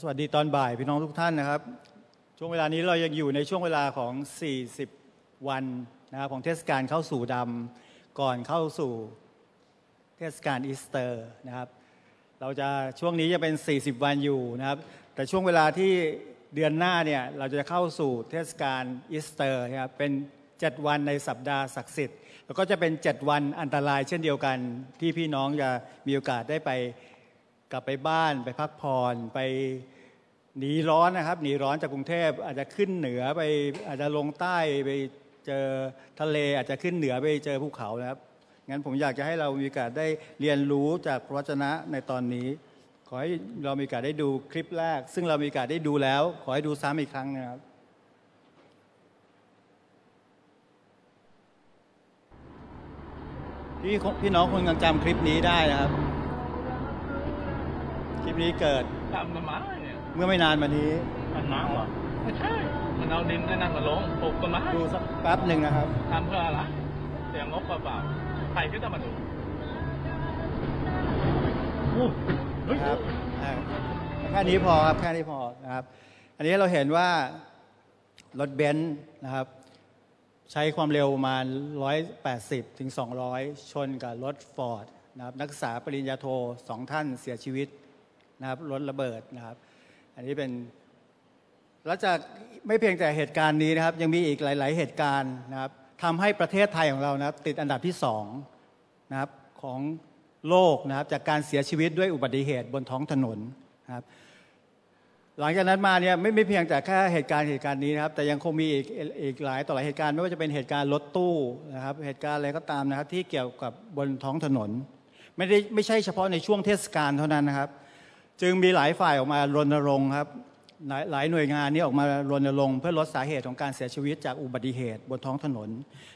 สวัสดีตอนบ่ายพี่น้องทุกท่านนะครับ ช่วงเวลานี้เรายังอยู่ในช่วงเวลาของ 40 วันนะครับของเทศกาลเข้าสู่ดำก่อนเข้าสู่เทศกาลอีสเตอร์นะครับเราจะช่วงนี้จะเป็น 40 วันอยู่นะครับแต่ช่วงเวลาที่เดือนหน้าเนี่ยเราจะเข้าสู่เทศกาลอีสเตอร์นะครับเป็น 7 วันในสัปดาห์ศักดิ์สิทธิ์แล้วก็จะเป็น 7 วันอันตรายเช่นเดียวกันที่พี่น้องจะมีโอกาสได้ไป กลับไปบ้านไปพักผ่อนไปหนีร้อนนะครับหนีร้อนจากกรุงเทพอาจจะขึ้นเหนือไปอาจจะลงใต้ไปเจอทะเลอาจจะขึ้นเหนือไปเจอภูเขานะครับงั้นผมอยากจะให้เรามีโอกาสได้เรียนรู้จากพระวจนะในตอนนี้ ขอให้เรามีโอกาสได้ดูคลิปแรก ซึ่งเรามีโอกาสได้ดูแล้ว ขอให้ดูซ้ำอีกครั้งนะครับพี่พี่น้องคงยังจำคลิปนี้ได้นะครับ ลิปนี้เกิดทำต้นไม้เนี่ยเมื่อไม่นานมานี้มันน้ำเหรอไม่ใช่ มันเอาดินไอ้นั่นมาลงปลูกต้นไม้ดูสักแป๊บหนึ่งนะครับทำเพื่ออะไรเสียงงบเปล่าๆใครก็จะมาดูโอ้เฮ้ยครับอ่าแค่นี้พอครับแค่นี้พอนะครับ อันนี้เราเห็นว่ารถเบนซ์นะครับ ใช้ความเร็วประมาณ 180 ถึง 200 ชนกับรถฟอร์ดนะครับนักศึกษาปริญญาโทสองท่านเสียชีวิต นะครับรถระเบิดนะครับ อันนี้เป็นแล้วจากไม่เพียงแต่เหตุการณ์นี้นะครับ ยังมีอีกหลาย ๆ เหตุการณ์นะครับทำให้ประเทศไทยของเรานะติดอันดับที่สองนะครับของโลกนะครับจากการเสียชีวิตด้วยอุบัติเหตุบนท้องถนนนะครับหลังจากนั้นมาเนี่ยไม่ไม่เพียงแต่แค่เหตุการณ์เหตุการณ์นี้นะครับ แต่ยังคงมีอีกอีกหลายต่อหลายเหตุการณ์ไม่ว่าจะเป็นเหตุการณ์รถตู้นะครับ เหตุการณ์อะไรก็ตามนะครับ ที่เกี่ยวกับบนท้องถนน ไม่ได้ไม่ใช่เฉพาะในช่วงเทศกาลเท่านั้นนะครับ จึงมีหลายฝ่ายออกมารณรงค์ครับหลายหลายหน่วยงานนี้ออกมารณรงค์เพื่อลดสาเหตุของการเสียชีวิตจากอุบัติเหตุบนท้องถนน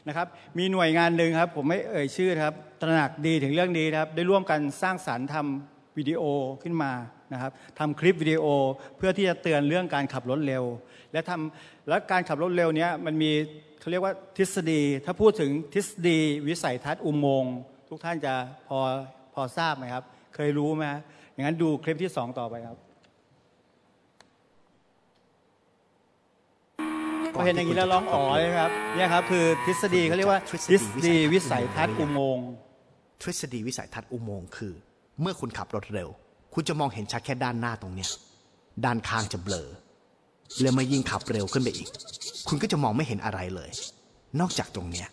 นะครับ มีหน่วยงานหนึ่งครับ ผมไม่เอ่ยชื่อครับตระหนักดีถึงเรื่องนี้ครับ ได้ร่วมกันสร้างสรรค์ทำวิดีโอขึ้นมานะครับทำคลิปวิดีโอเพื่อที่จะเตือนเรื่องการขับรถเร็ว และทำและการขับรถเร็วเนี้ยมันมีเขาเรียกว่าทฤษฎี ถ้าพูดถึงทฤษฎีวิสัยทัศน์อุโมงค์ทุกท่านจะพอพอทราบไหมครับ เคยรู้ไหม อย่างนั้นดูคลิปที่สองต่อไปครับพอเห็นอย่างนี้แล้วร้องอ๋อเลยครับเนี่ยครับคือทฤษฎีเขาเรียกว่าทฤษฎีวิสัยทัศน์อุโมงค์ทฤษฎีวิสัยทัศน์อุโมงค์คือ เมื่อคุณขับรถเร็ว คุณจะมองเห็นชัดแค่ด้านหน้าตรงเนี้ยด้านข้างจะเบลอแล้วเมื่อยิ่งขับเร็วขึ้นไปอีก คุณก็จะมองไม่เห็นอะไรเลย นอกจากตรงเนี้ย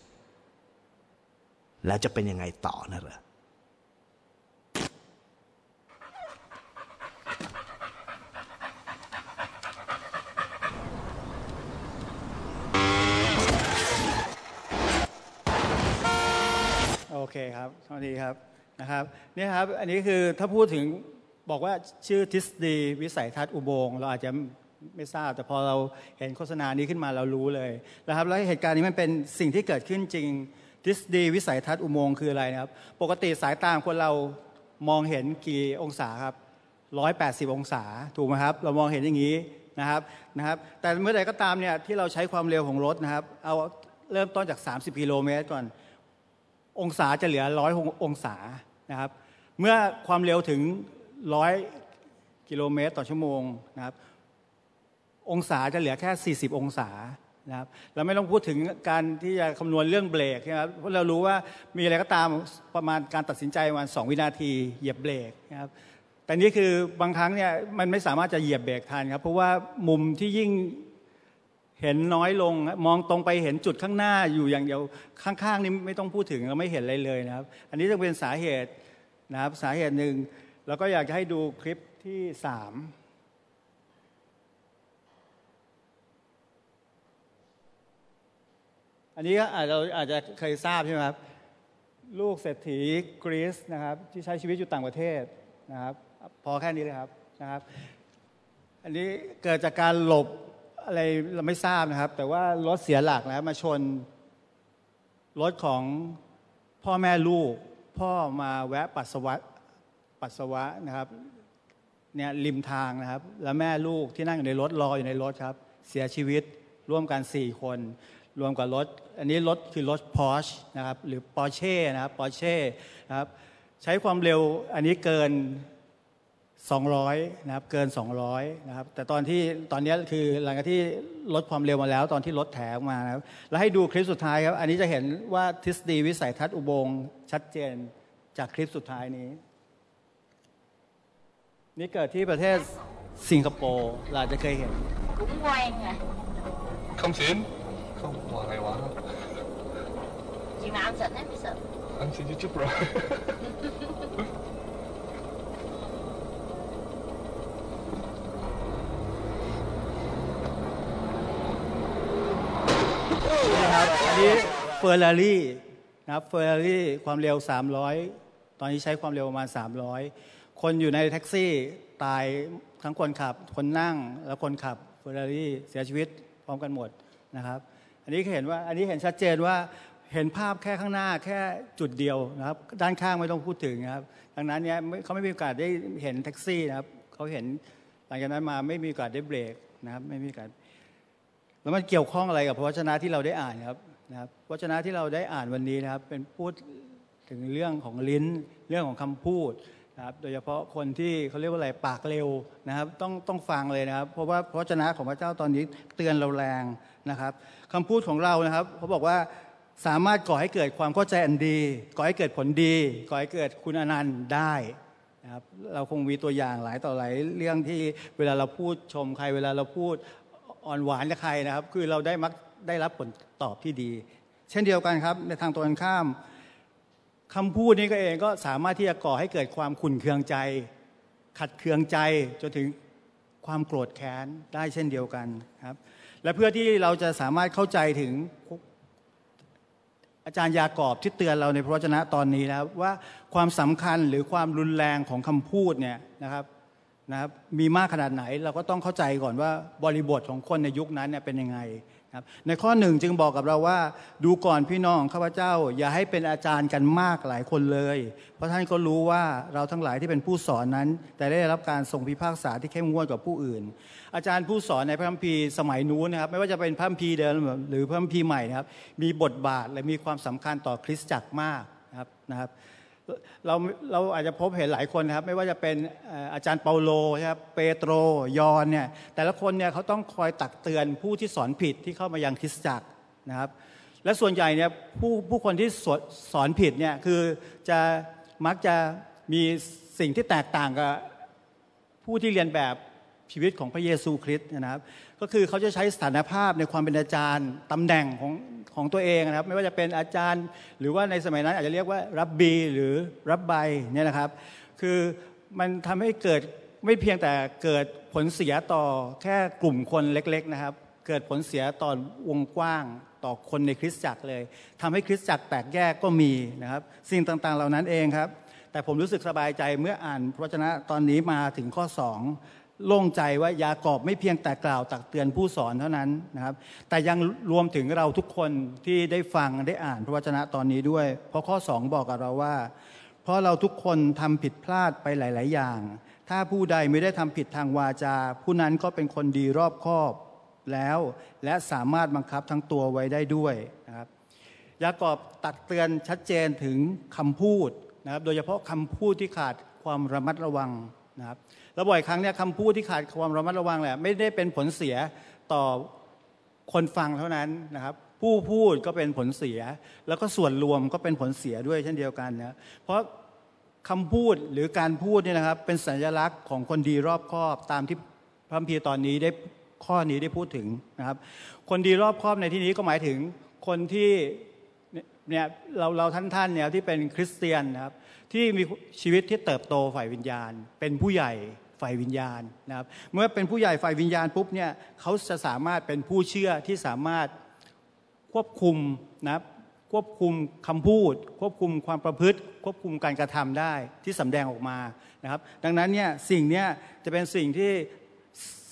แล้วจะเป็นยังไงต่อนะเหรอ เคครับสวัสดีครับนะครับเนี่ยครับอันนี้คือถ้าพูดถึงบอกว่าชื่อทฤษฎีวิสัยทัศน์อุโมงค์เราอาจจะไม่ทราบ แต่พอเราเห็นโฆษณานี้ขึ้นมาเรารู้เลยนะครับแล้วเหตุการณ์นี้มันเป็นสิ่งที่เกิดขึ้นจริงทฤษฎีวิสัยทัศน์อุโมงค์คืออะไรนะครับ ปกติสายตาของคนเรามองเห็นกี่องศาครับ 180 องศาถูกไหมครับ เรามองเห็นอย่างนี้นะครับนะครับ แต่เมื่อใดก็ตามเนี่ยที่เราใช้ความเร็วของรถนะครับ เอาเริ่มต้นจาก 30 กิโลเมตรก่อน องศาจะเหลือร้อยองศานะครับ เมื่อความเร็วถึงร้อยกิโลเมตรต่อชั่วโมงนะครับ องศาจะเหลือแค่ 40 องศานะครับเราไม่ต้องพูดถึงการที่จะคำนวณเรื่องเบรกนะครับเพราะเรารู้ว่ามีอะไรก็ตามประมาณการตัดสินใจประมาณ2วินาทีเหยียบเบรกนะครับแต่นี่คือบางครั้งเนี่ยมันไม่สามารถจะเหยียบเบรกทันครับเพราะว่ามุมที่ยิ่ง เห็นน้อยลงมองตรงไปเห็นจุดข้างหน้าอยู่อย่างเดียวข้างๆ นี่ไม่ต้องพูดถึงเราไม่เห็นอะไรเลยนะครับ อันนี้จะเป็นสาเหตุนะครับสาเหตุหนึ่งแล้วก็อยากจะให้ดูคลิปที่สามอันนี้ก็อาจเราอาจจะเคยทราบใช่ไหมครับ ลูกเศรษฐีกรีซนะครับ ที่ใช้ชีวิตอยู่ต่างประเทศนะครับ พอแค่นี้เลยครับนะครับ อันนี้เกิดจากการหลบ อะไรเราไม่ทราบนะครับ แต่ว่ารถเสียหลักนะครับมาชนรถของพ่อแม่ลูก พ่อมาแวะปัสสาวะปัสสาวะนะครับเนี่ยริมทางนะครับ แล้วแม่ลูกที่นั่งอยู่ในรถรออยู่ในรถครับ เสียชีวิตร่วมกันสี่คน รวมกับรถ อันนี้รถคือรถ Porsche นะครับ หรือ Porsche นะครับ Porsche นะครับ ใช้ความเร็วอันนี้เกิน 200นะครับเกิน 200นะครับแต่ตอนที่ตอนนี้คือหลังจากที่ลดความเร็วมาแล้ว ตอนที่ลดแถวมานะครับแล้วให้ดูคลิปสุดท้ายครับ อันนี้จะเห็นว่าทฤษฎีวิสัยทัศน์อุโมงค์ชัดเจนจากคลิปสุดท้ายนี้ นี่เกิดที่ประเทศสิงคโปร์เราอาจจะเคยเห็น cũng ngoan à คำสินเขาว่าไงวะ chị mà ăn xịn á biết sợ อันสินจะจุบเหรอนะครับ อันนี้เฟอร์รารี่นะครับเฟอร์รารี่ความเร็ว 300 ตอนนี้ใช้ความเร็วประมาณ 300 คนอยู่ในแท็กซี่ตายทั้งคนขับ คนนั่งและคนขับเฟอร์รารี่เสียชีวิตพร้อมกันหมดนะครับ อันนี้เห็นว่าอันนี้เห็นชัดเจนว่าเห็นภาพแค่ข้างหน้าแค่จุดเดียวนะครับ ด้านข้างไม่ต้องพูดถึงนะครับ ดังนั้นเนี่ยเขาไม่มีโอกาสได้เห็นแท็กซี่นะครับเขาเห็นหลังจากนั้นมาไม่มีโอกาสได้เบรกนะครับ ไม่มีโอกาสแล้วมันเกี่ยวข้องอะไรกับพระวจนะที่เราได้อ่านครับ นะครับวจนะที่เราได้อ่านวันนี้นะครับเป็นพูดถึงเรื่องของลิ้นเรื่องของคำพูดนะครับโดยเฉพาะคนที่เขาเรียกว่าอะไรปากเร็วนะครับต้องต้องฟังเลยนะครับ เพราะว่าพระวจนะของพระเจ้าตอนนี้เตือนเราแรงนะครับคำพูดของเรานะครับเขาบอกว่าสามารถก่อให้เกิดความเข้าใจอันดี ก่อให้เกิดผลดี ก่อให้เกิดคุณอนันต์ได้นะครับเราคงมีตัวอย่างหลายต่อหลายเรื่องที่เวลาเราพูดชมใคร เวลาเราพูดอ่อนหวานกับใครนะครับ คือเราได้มัก ได้รับผลตอบที่ดี เช่นเดียวกันครับ ในทางตรงกันข้ามคำพูดนี้ก็เองก็สามารถที่จะก่อให้เกิดความขุ่นเคืองใจ ขัดเคืองใจจนถึงความโกรธแค้นได้เช่นเดียวกันครับ และเพื่อที่เราจะสามารถเข้าใจถึงอาจารย์ยากอบที่เตือนเราในพระวจนะตอนนี้นะครับว่าความสำคัญหรือความรุนแรงของคำพูดเนี่ยนะครับ นะครับมีมากขนาดไหนเราก็ต้องเข้าใจก่อนว่าบริบทของคนในยุคนั้นเนี่ยเป็นยังไงนะครับในข้อหนึ่งจึงบอกกับเราว่า ดูก่อนพี่น้องข้าพเจ้า อย่าให้เป็นอาจารย์กันมากหลายคนเลย เพราะท่านก็รู้ว่าเราทั้งหลายที่เป็นผู้สอนนั้น แต่ได้รับการทรงพิพากษาที่เข้มงวดกว่าผู้อื่น อาจารย์ผู้สอนในพระคัมภีร์สมัยนู้นนะครับไม่ว่าจะเป็นพระคัมภีร์เดิมหรือพระคัมภีร์ใหม่นะครับมีบทบาทและมีความสำคัญต่อคริสตจักรมากนะครับนะครับ เราเราอาจจะพบเห็นหลายคนนะครับ ไม่ว่าจะเป็นอาจารย์เปาโลครับเปโตรยอนเนี่ยแต่ละคนเนี่ยเขาต้องคอยตักเตือนผู้ที่สอนผิดที่เข้ามายังคริสตจักรนะครับ และส่วนใหญ่เนี่ยผู้ผู้คนที่สอสอนผิดเนี่ยคือจะมักจะมีสิ่งที่แตกต่างกับผู้ที่เรียนแบบชีวิตของพระเยซูคริสต์นะครับ ก็คือเขาจะใช้สถานภาพในความเป็นอาจารย์ตำแหน่งของ ของตัวเองนะครับ ไม่ว่าจะเป็นอาจารย์ หรือว่าในสมัยนั้นอาจจะเรียกว่ารับบีหรือรับใบเนี่ยนะครับ คือมันทำให้เกิดไม่เพียงแต่เกิดผลเสียต่อแค่กลุ่มคนเล็ก ๆนะครับ เกิดผลเสียต่อวงกว้างต่อคนในคริสตจักรเลยทำให้คริสตจักรแตกแยกก็มีนะครับ สิ่งต่างๆ เหล่านั้นเองครับ แต่ผมรู้สึกสบายใจเมื่ออ่านพระวจนะตอนนี้มาถึงข้อสอง โล่งใจว่ายากอบไม่เพียงแต่กล่าวตักเตือนผู้สอนเท่านั้นนะครับ แต่ยังรวมถึงเราทุกคนที่ได้ฟังได้อ่านพระวจนะตอนนี้ด้วย เพราะข้อสองบอกกับเราว่า เพราะเราทุกคนทำผิดพลาดไปหลาย ๆ อย่าง ถ้าผู้ใดไม่ได้ทำผิดทางวาจา ผู้นั้นก็เป็นคนดีรอบคอบแล้ว และสามารถบังคับทั้งตัวไว้ได้ด้วยนะครับยากอบตักเตือนชัดเจนถึงคำพูดนะครับ โดยเฉพาะคำพูดที่ขาดความระมัดระวัง นะครับแล้วบ่อยครั้งเนี่ยคำพูดที่ขาดความระมัดระวังแหละไม่ได้เป็นผลเสียต่อคนฟังเท่านั้นนะครับ ผู้พูดก็เป็นผลเสีย แล้วก็ส่วนรวมก็เป็นผลเสียด้วยเช่นเดียวกันนะเพราะคำพูดหรือการพูดเนี่ยนะครับ เป็นสัญลักษณ์ของคนดีรอบคอบตามที่พระคัมภีตอนนี้ได้ข้อนี้ได้พูดถึงนะครับ คนดีรอบคอบในที่นี้ก็หมายถึงคนที่เนี่ยเราเราท่านท่านเนี่ยที่เป็นคริสเตียนนะครับ ที่มีชีวิตที่เติบโตฝ่ายวิญญาณ เป็นผู้ใหญ่ฝ่ายวิญญาณนะครับเมื่อเป็นผู้ใหญ่ฝ่ายวิญญาณปุ๊บเนี่ยเขาจะสามารถเป็นผู้เชื่อที่สามารถควบคุมนะครับควบคุมคำพูด ควบคุมความประพฤติ ควบคุมการกระทำได้ที่สำแดงออกมานะครับ ดังนั้นเนี่ยสิ่งเนี้ยจะเป็นสิ่งที่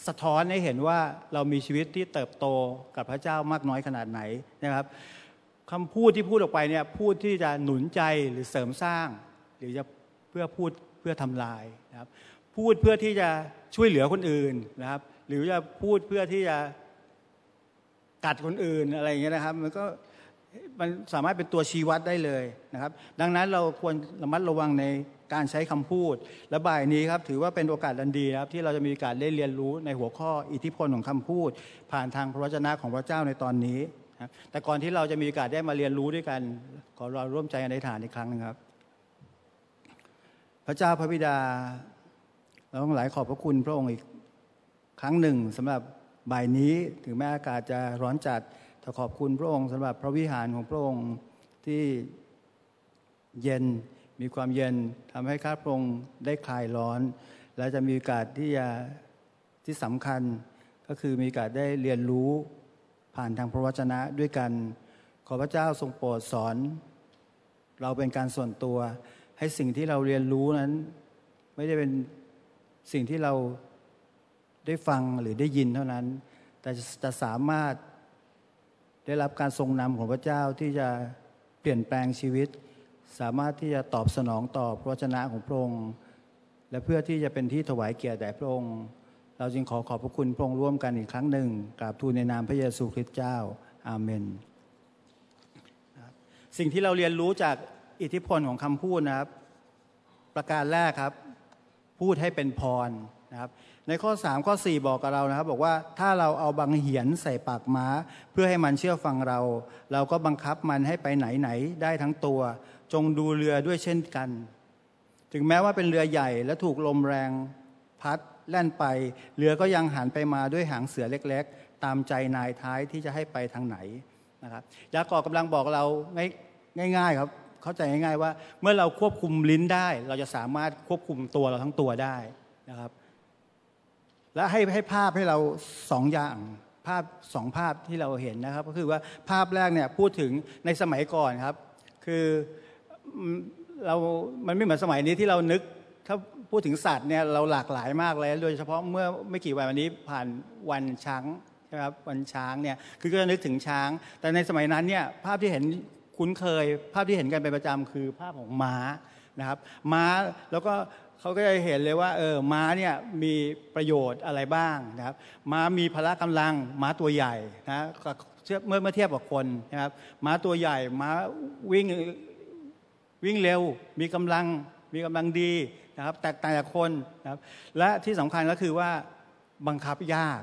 สะท้อนให้เห็นว่าเรามีชีวิตที่เติบโตกับพระเจ้ามากน้อยขนาดไหนนะครับคำพูดที่พูดออกไปเนี่ยพูดที่จะหนุนใจหรือเสริมสร้าง หรือจะเพื่อพูดเพื่อทำลายนะครับ พูดเพื่อที่จะช่วยเหลือคนอื่นนะครับ หรือจะพูดเพื่อที่จะกัดคนอื่นอะไรอย่างเงี้ยนะครับ มันก็มันสามารถเป็นตัวชี้วัดได้เลยนะครับ ดังนั้นเราควรระมัดระวังในการใช้คำพูด และบ่ายนี้ครับถือว่าเป็นโอกาสดันดีครับ ที่เราจะมีการได้เรียนรู้ในหัวข้ออิทธิพลของคำพูด ผ่านทางพระวจนะของพระเจ้าในตอนนี้นะแต่ก่อนที่เราจะมีโอกาสได้มาเรียนรู้ด้วยกัน ขอเราร่วมใจในฐานอีกครั้งนึงครับ ระเจ้าพระบิดา เราทั้งหลายขอบพระคุณพระองค์อีกครั้งหนึ่งสำหรับบ่ายนี้ถึงแม้อากาศจะร้อนจัดแต่ขอบคุณพระองค์สำหรับพระวิหารของพระองค์ที่เย็นมีความเย็นทำให้ข้าพระองค์ได้คลายร้อน และจะมีโอกาสที่จะที่สำคัญก็คือมีโอกาสได้เรียนรู้ผ่านทางพระวจนะด้วยกัน ขอพระเจ้าทรงโปรดสอน เราเป็นการส่วนตัว ให้สิ่งที่เราเรียนรู้นั้น ไม่ได้เป็นสิ่งที่เราได้ฟังหรือได้ยินเท่านั้น แต่จะสามารถได้รับการทรงนำของพระเจ้าที่จะเปลี่ยนแปลงชีวิต สามารถที่จะตอบสนองต่อพระวจนะของพระองค์ และเพื่อที่จะเป็นที่ถวายเกียรติแด่พระองค์ เราจึงขอขอบพระคุณพระองค์ร่วมกันอีกครั้งหนึ่งกราบทูลในนามพระเยซูคริสต์เจ้า อาเมน สิ่งที่เราเรียนรู้จาก อิทธิพลของคำพูดนะครับ ประการแรกครับ พูดให้เป็นพรนะครับ ในข้อ 3 ข้อ 4 บอกกับเรานะครับ บอกว่าถ้าเราเอาบังเหียนใส่ปากม้า เพื่อให้มันเชื่อฟังเรา เราก็บังคับมันให้ไปไหนไหนได้ทั้งตัว จงดูเรือด้วยเช่นกัน ถึงแม้ว่าเป็นเรือใหญ่และถูกลมแรงพัดแล่นไป เรือก็ยังหันไปมาด้วยหางเสือเล็ก ๆ ตามใจนายท้ายที่จะให้ไปทางไหนนะครับยากอบกำลังบอกเราง่ายๆครับ เข้าใจง่ายๆว่า เมื่อเราควบคุมลิ้นได้ เราจะสามารถควบคุมตัวเราทั้งตัวได้นะครับ และให้ให้ภาพให้เราสองอย่างภาพสองภาพที่เราเห็นนะครับ ก็คือว่าภาพแรกเนี่ยพูดถึงในสมัยก่อนครับ คือเรา มันไม่เหมือนสมัยนี้ที่เรานึก ถ้าพูดถึงสัตว์เนี่ยเราหลากหลายมากเลย โดยเฉพาะเมื่อไม่กี่วันวันนี้ผ่านวันช้างใช่ครับวันช้างเนี่ยคือก็จะนึกถึงช้าง แต่ในสมัยนั้นเนี่ยภาพที่เห็น คุ้นเคย ภาพที่เห็นกันเป็นประจำคือภาพของม้านะครับ ม้าแล้วก็เขาก็จะเห็นเลยว่าเออม้าเนี่ยมีประโยชน์อะไรบ้างนะครับ ม้ามีพละกำลัง ม้าตัวใหญ่นะเมื่อเมื่อเทียบกับคนนะครับ ม้าตัวใหญ่ ม้าวิ่งวิ่งเร็ว มีกำลังมีกำลังดีนะครับ แตกต่างจากคนนะครับ และที่สำคัญก็คือว่าบังคับยาก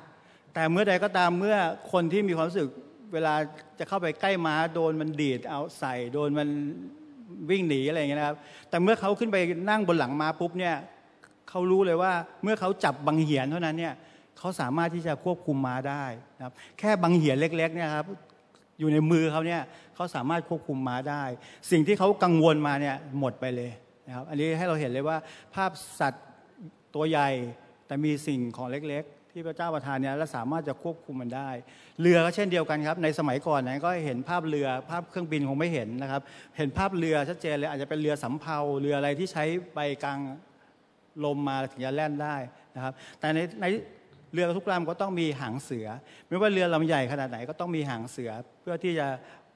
แต่เมื่อใดก็ตามเมื่อคนที่มีความรู้สึก เวลาจะเข้าไปใกล้ม้าโดนมันดีดเอาใส่โดนมันวิ่งหนีอะไรอย่างเงี้ยนะครับ แต่เมื่อเขาขึ้นไปนั่งบนหลังม้าปุ๊บเนี่ยเขารู้เลยว่าเมื่อเขาจับบังเหียนเท่านั้นเนี่ยเขาสามารถที่จะควบคุมม้าได้นะครับ แค่บังเหียนเล็ก ๆ เนี่ยครับอยู่ในมือเขาเนี่ยเขาสามารถควบคุมม้าได้ สิ่งที่เขากังวลมาเนี่ยหมดไปเลยนะครับ อันนี้ให้เราเห็นเลยว่าภาพสัตว์ตัวใหญ่แต่มีสิ่งของเล็กๆ ที่พระเจ้าประทานเนี่ยและสามารถจะควบคุมมันได้ เรือก็เช่นเดียวกันครับ ในสมัยก่อนนะก็เห็นภาพเรือภาพเครื่องบินคงไม่เห็นนะครับ เห็นภาพเรือชัดเจนเลยอาจจะเป็นเรือสำเภาเรืออะไรที่ใช้ไปกลางลมมาถึงจะแล่นได้นะครับ แต่ในในเรือทุกลำก็ต้องมีหางเสือ ไม่ว่าเรือลำใหญ่ขนาดไหนก็ต้องมีหางเสือเพื่อที่จะ